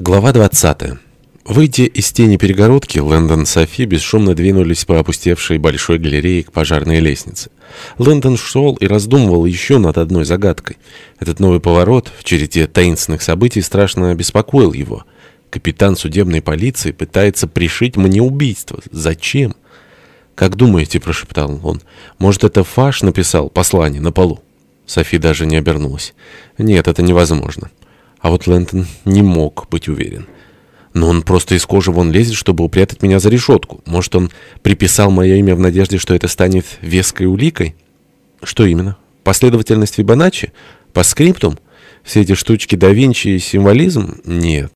Глава 20. Выйдя из тени перегородки, Лэндон и Софи бесшумно двинулись по опустевшей большой галерее к пожарной лестнице. Лэндон шел и раздумывал еще над одной загадкой. Этот новый поворот в череде таинственных событий страшно беспокоил его. Капитан судебной полиции пытается пришить мне убийство. Зачем? «Как думаете?» – прошептал он. «Может, это Фаш написал послание на полу?» Софи даже не обернулась. «Нет, это невозможно». А вот Лэнтон не мог быть уверен. Но он просто из кожи вон лезет, чтобы упрятать меня за решетку. Может, он приписал мое имя в надежде, что это станет веской уликой? Что именно? Последовательность Фибоначчи? По скриптум? Все эти штучки да Винчи и символизм? Нет.